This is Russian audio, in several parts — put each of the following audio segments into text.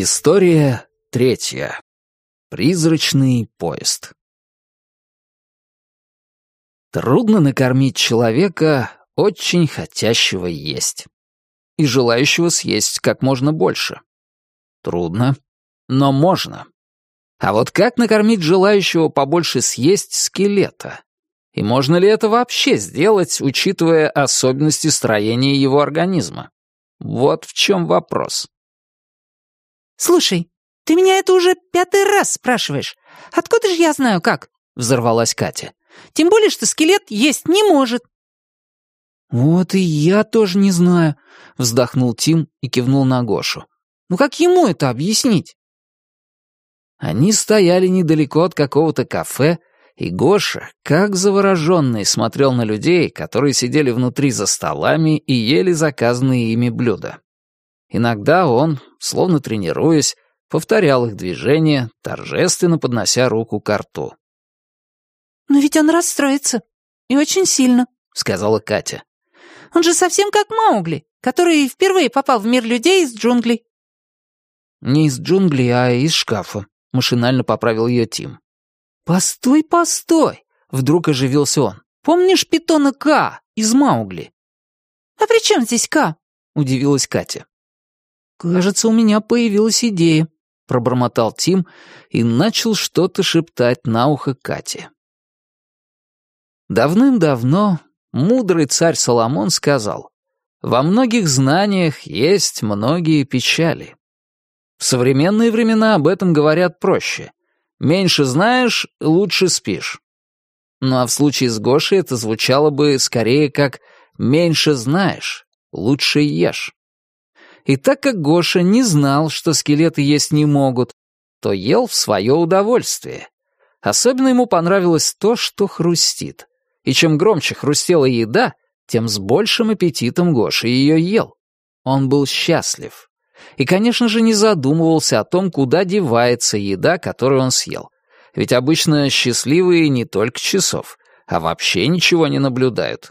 История третья. Призрачный поезд. Трудно накормить человека, очень хотящего есть. И желающего съесть как можно больше. Трудно, но можно. А вот как накормить желающего побольше съесть скелета? И можно ли это вообще сделать, учитывая особенности строения его организма? Вот в чем вопрос. «Слушай, ты меня это уже пятый раз спрашиваешь. Откуда же я знаю, как?» — взорвалась Катя. «Тем более, что скелет есть не может». «Вот и я тоже не знаю», — вздохнул Тим и кивнул на Гошу. «Ну как ему это объяснить?» Они стояли недалеко от какого-то кафе, и Гоша, как завороженный, смотрел на людей, которые сидели внутри за столами и ели заказанные ими блюда. Иногда он, словно тренируясь, повторял их движения, торжественно поднося руку к рту. «Но ведь он расстроится. И очень сильно», — сказала Катя. «Он же совсем как Маугли, который впервые попал в мир людей из джунглей». «Не из джунглей, а из шкафа», — машинально поправил ее Тим. «Постой, постой!» — вдруг оживился он. «Помнишь питона К из Маугли?» «А при чем здесь К?» — удивилась Катя. «Кажется, у меня появилась идея», — пробормотал Тим и начал что-то шептать на ухо Кате. Давным-давно мудрый царь Соломон сказал, «Во многих знаниях есть многие печали». В современные времена об этом говорят проще. Меньше знаешь, лучше спишь. Ну а в случае с Гошей это звучало бы скорее как «меньше знаешь, лучше ешь». И так как Гоша не знал, что скелеты есть не могут, то ел в свое удовольствие. Особенно ему понравилось то, что хрустит. И чем громче хрустела еда, тем с большим аппетитом Гоша ее ел. Он был счастлив. И, конечно же, не задумывался о том, куда девается еда, которую он съел. Ведь обычно счастливые не только часов, а вообще ничего не наблюдают.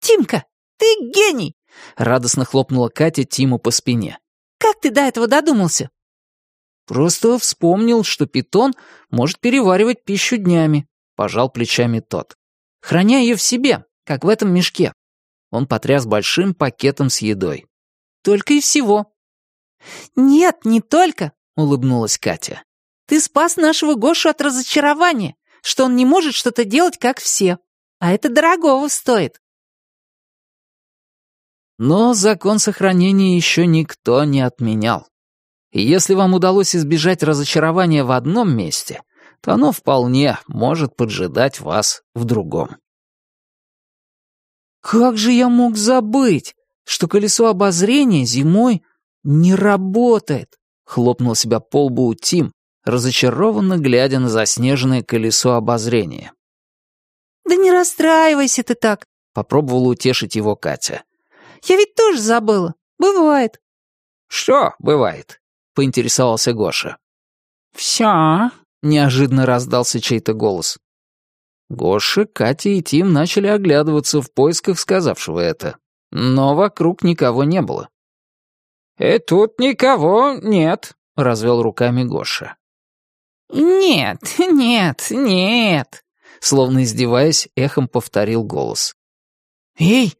«Тимка, ты гений!» — радостно хлопнула Катя Тиму по спине. «Как ты до этого додумался?» «Просто вспомнил, что питон может переваривать пищу днями», — пожал плечами тот. «Храня ее в себе, как в этом мешке». Он потряс большим пакетом с едой. «Только и всего». «Нет, не только», — улыбнулась Катя. «Ты спас нашего Гошу от разочарования, что он не может что-то делать, как все. А это дорогого стоит». Но закон сохранения еще никто не отменял. И если вам удалось избежать разочарования в одном месте, то оно вполне может поджидать вас в другом. «Как же я мог забыть, что колесо обозрения зимой не работает?» — хлопнул себя по лбу Тим, разочарованно глядя на заснеженное колесо обозрения. «Да не расстраивайся ты так», — попробовала утешить его Катя. Я ведь тоже забыла. Бывает». «Что бывает?» — поинтересовался Гоша. «Все», — неожиданно раздался чей-то голос. Гоша, Катя и Тим начали оглядываться в поисках сказавшего это, но вокруг никого не было. «И «Э, тут никого нет», — развел руками Гоша. «Нет, нет, нет», — словно издеваясь, эхом повторил голос. «Эй,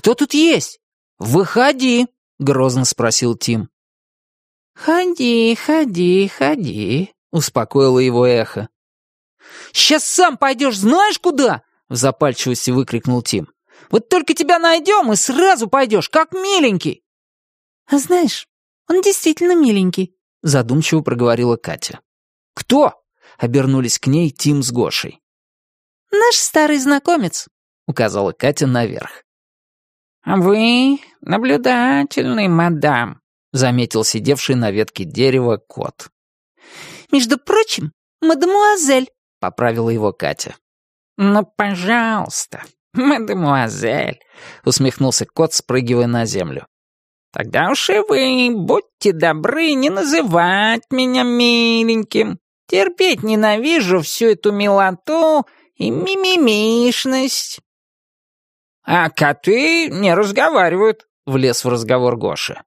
кто тут есть?» «Выходи!» — грозно спросил Тим. «Ходи, ходи, ходи», — успокоило его эхо. «Сейчас сам пойдешь знаешь куда?» — в запальчивости выкрикнул Тим. «Вот только тебя найдем и сразу пойдешь, как миленький!» «А знаешь, он действительно миленький», — задумчиво проговорила Катя. «Кто?» — обернулись к ней Тим с Гошей. «Наш старый знакомец», — указала Катя наверх. «А «Вы наблюдательный, мадам», — заметил сидевший на ветке дерева кот. «Между прочим, мадемуазель», — поправила его Катя. «Ну, пожалуйста, мадемуазель», — усмехнулся кот, спрыгивая на землю. «Тогда уж и вы, будьте добры, не называть меня миленьким. Терпеть ненавижу всю эту милоту и мимимишность». «А коты не разговаривают», — влез в разговор Гоша.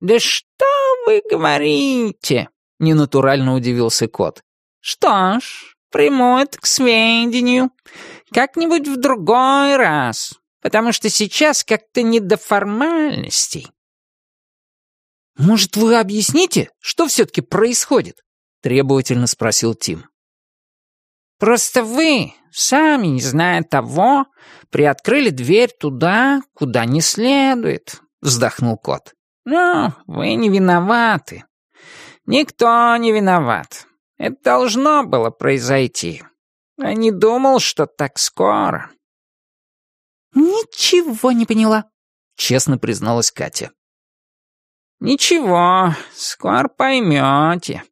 «Да что вы говорите?» — ненатурально удивился кот. «Что ж, приму это к сведению. Как-нибудь в другой раз, потому что сейчас как-то не до формальностей». «Может, вы объясните, что все-таки происходит?» — требовательно спросил Тим. «Просто вы, сами не зная того, приоткрыли дверь туда, куда не следует», — вздохнул кот. «Ну, вы не виноваты. Никто не виноват. Это должно было произойти. Я не думал, что так скоро». «Ничего не поняла», — честно призналась Катя. «Ничего, скоро поймете.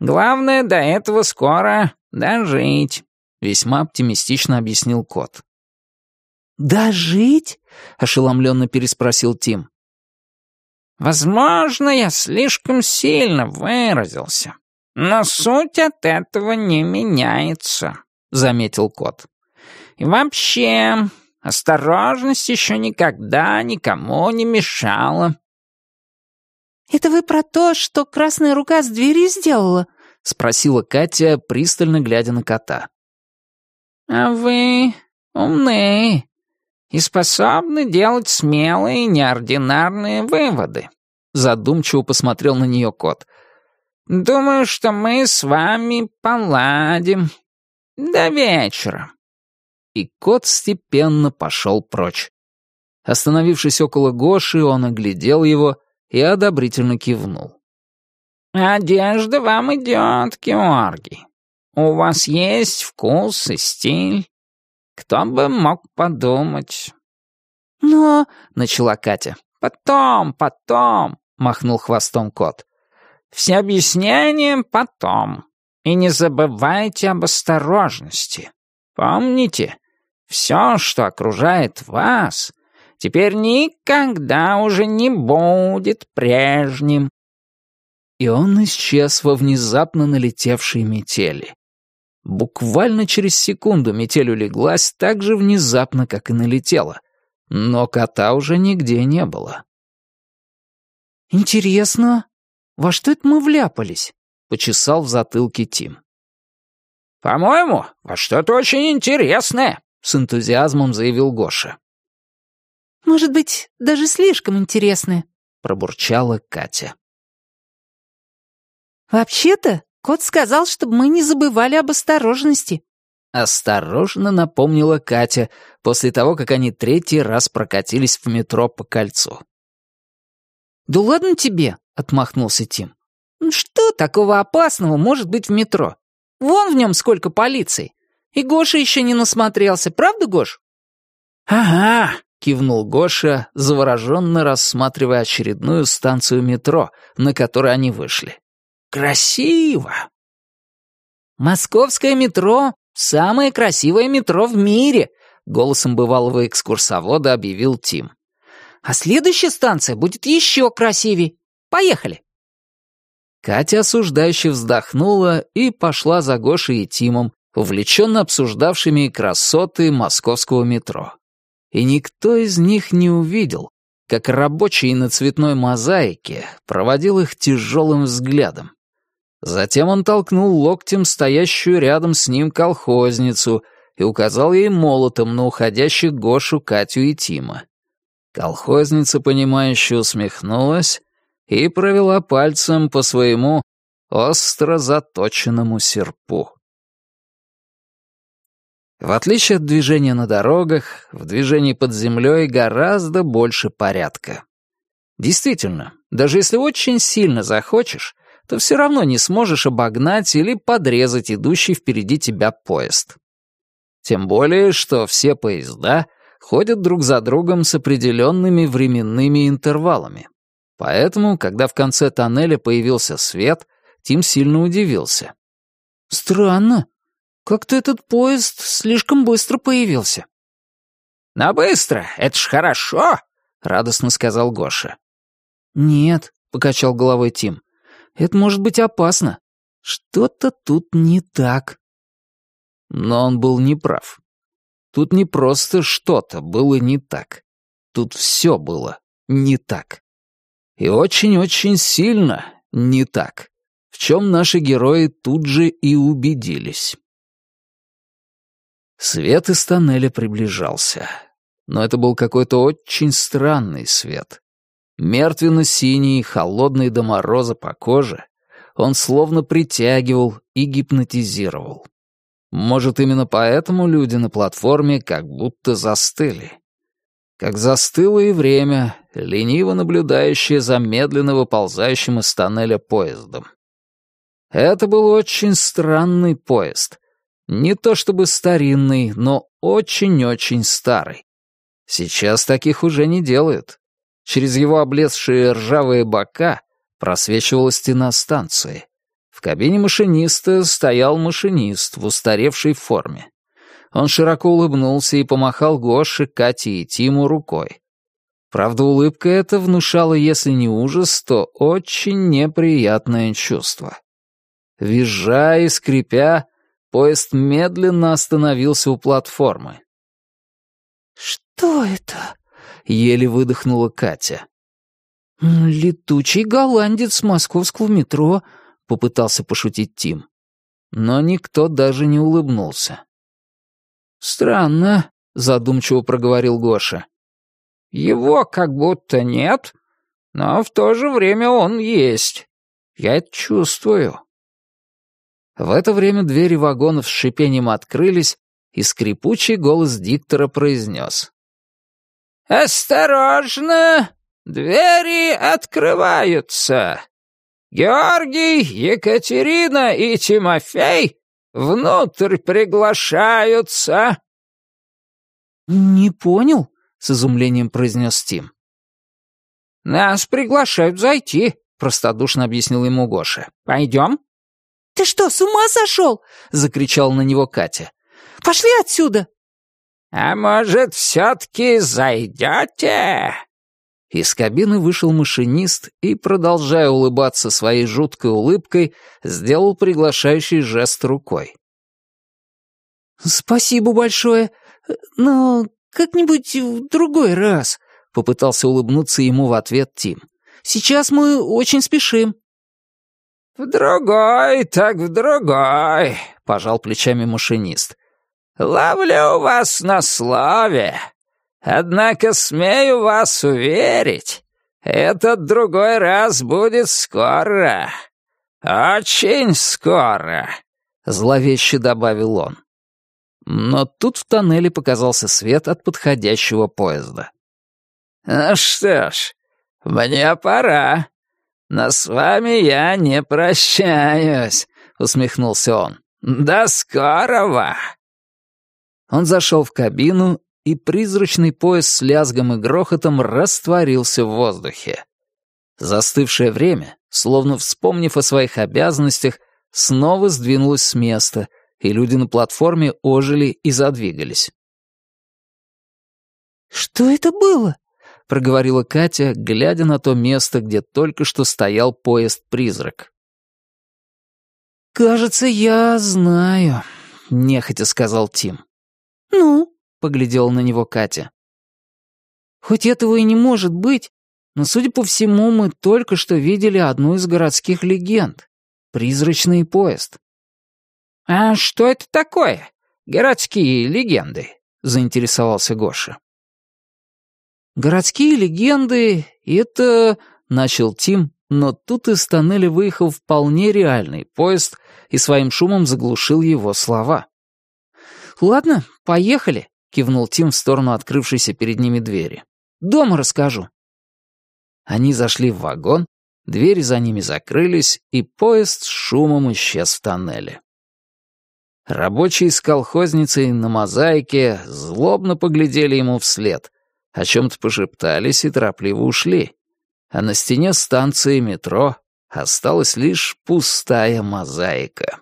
Главное, до этого скоро дожить», — весьма оптимистично объяснил кот. «Дожить?» — ошеломленно переспросил Тим. «Возможно, я слишком сильно выразился, но суть от этого не меняется», — заметил кот. «И вообще, осторожность еще никогда никому не мешала». «Это вы про то, что красная рука с двери сделала?» — спросила Катя, пристально глядя на кота. «А вы умны и способны делать смелые неординарные выводы», — задумчиво посмотрел на нее кот. «Думаю, что мы с вами поладим. До вечера». И кот степенно пошел прочь. Остановившись около Гоши, он оглядел его и одобрительно кивнул. «Одежда вам идет, Георгий. У вас есть вкус и стиль. Кто бы мог подумать?» «Но...» — начала Катя. «Потом, потом», — махнул хвостом кот. «Все объяснения потом. И не забывайте об осторожности. Помните, все, что окружает вас, теперь никогда уже не будет прежним». И он исчез во внезапно налетевшей метели. Буквально через секунду метель улеглась так же внезапно, как и налетела. Но кота уже нигде не было. «Интересно, во что это мы вляпались?» — почесал в затылке Тим. «По-моему, во что-то очень интересное», — с энтузиазмом заявил Гоша. «Может быть, даже слишком интересное», — пробурчала Катя. «Вообще-то, кот сказал, чтобы мы не забывали об осторожности». Осторожно напомнила Катя после того, как они третий раз прокатились в метро по кольцу. «Да ладно тебе», — отмахнулся Тим. «Ну «Что такого опасного может быть в метро? Вон в нем сколько полиции. И Гоша еще не насмотрелся, правда, Гош?» «Ага», — кивнул Гоша, завороженно рассматривая очередную станцию метро, на которой они вышли. Красиво!» «Московское метро — самое красивое метро в мире!» — голосом бывалого экскурсовода объявил Тим. «А следующая станция будет еще красивее. Поехали!» Катя осуждающе вздохнула и пошла за Гошей и Тимом, увлеченно обсуждавшими красоты московского метро. И никто из них не увидел, как рабочий на цветной мозаике проводил их тяжелым взглядом. Затем он толкнул локтем стоящую рядом с ним колхозницу и указал ей молотом на уходящих Гошу, Катю и Тима. Колхозница, понимающе усмехнулась и провела пальцем по своему остро заточенному серпу. В отличие от движения на дорогах, в движении под землей гораздо больше порядка. Действительно, даже если очень сильно захочешь, то все равно не сможешь обогнать или подрезать идущий впереди тебя поезд. Тем более, что все поезда ходят друг за другом с определенными временными интервалами. Поэтому, когда в конце тоннеля появился свет, Тим сильно удивился. «Странно. Как-то этот поезд слишком быстро появился». «Но быстро, это ж хорошо!» — радостно сказал Гоша. «Нет», — покачал головой Тим. Это может быть опасно. Что-то тут не так. Но он был неправ. Тут не просто что-то было не так. Тут все было не так. И очень-очень сильно не так, в чем наши герои тут же и убедились. Свет из тоннеля приближался. Но это был какой-то очень странный свет. Мертвенно-синий, холодный до мороза по коже, он словно притягивал и гипнотизировал. Может, именно поэтому люди на платформе как будто застыли. Как застыло и время, лениво наблюдающее за медленно выползающим из тоннеля поездом. Это был очень странный поезд. Не то чтобы старинный, но очень-очень старый. Сейчас таких уже не делают. Через его облезшие ржавые бока просвечивала стена станции. В кабине машиниста стоял машинист в устаревшей форме. Он широко улыбнулся и помахал Гоше, Кате и Тиму рукой. Правда, улыбка эта внушала, если не ужас, то очень неприятное чувство. Визжа и скрипя, поезд медленно остановился у платформы. «Что это?» — еле выдохнула Катя. «Летучий голландец московского метро», — попытался пошутить Тим. Но никто даже не улыбнулся. «Странно», — задумчиво проговорил Гоша. «Его как будто нет, но в то же время он есть. Я это чувствую». В это время двери вагонов с шипением открылись, и скрипучий голос диктора произнес. «Осторожно! Двери открываются! Георгий, Екатерина и Тимофей внутрь приглашаются!» «Не понял?» — с изумлением произнес Тим. «Нас приглашают зайти», — простодушно объяснил ему Гоша. «Пойдем?» «Ты что, с ума сошел?» — закричала на него Катя. Пошли отсюда!» «А может, все-таки зайдете?» Из кабины вышел машинист и, продолжая улыбаться своей жуткой улыбкой, сделал приглашающий жест рукой. «Спасибо большое, но как-нибудь в другой раз», — попытался улыбнуться ему в ответ Тим. «Сейчас мы очень спешим». «В другой, так в другой», — пожал плечами машинист. Ловлю вас на слове. Однако смею вас уверить, этот другой раз будет скоро. Очень скоро», — зловеще добавил он. Но тут в тоннеле показался свет от подходящего поезда. «Ну что ж, мне пора. Но с вами я не прощаюсь», — усмехнулся он. «До скорого!» Он зашел в кабину, и призрачный поезд с лязгом и грохотом растворился в воздухе. Застывшее время, словно вспомнив о своих обязанностях, снова сдвинулось с места, и люди на платформе ожили и задвигались. «Что это было?» — проговорила Катя, глядя на то место, где только что стоял поезд-призрак. «Кажется, я знаю», — нехотя сказал Тим. «Ну?» — поглядела на него Катя. «Хоть этого и не может быть, но, судя по всему, мы только что видели одну из городских легенд — призрачный поезд». «А что это такое? Городские легенды?» — заинтересовался Гоша. «Городские легенды — это...» — начал Тим, но тут из тоннеля выехал вполне реальный поезд и своим шумом заглушил его слова. «Ладно, поехали», — кивнул Тим в сторону открывшейся перед ними двери. «Дома расскажу». Они зашли в вагон, двери за ними закрылись, и поезд с шумом исчез в тоннеле. Рабочие с колхозницей на мозаике злобно поглядели ему вслед, о чем-то пошептались и торопливо ушли. А на стене станции метро осталась лишь пустая мозаика.